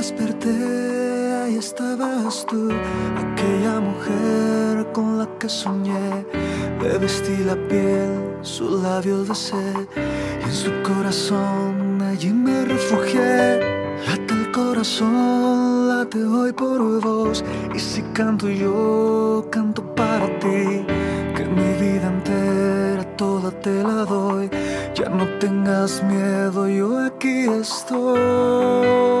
desperté, ahí estabas tú, aquella mujer con la que soñé. Le vestí la piel, su labio besé, y en su corazón allí me refugié. Late el corazón, late hoy por vos, y si canto yo, canto para ti, que mi vida entera toda te la doy. Ya no tengas miedo, yo aquí estoy.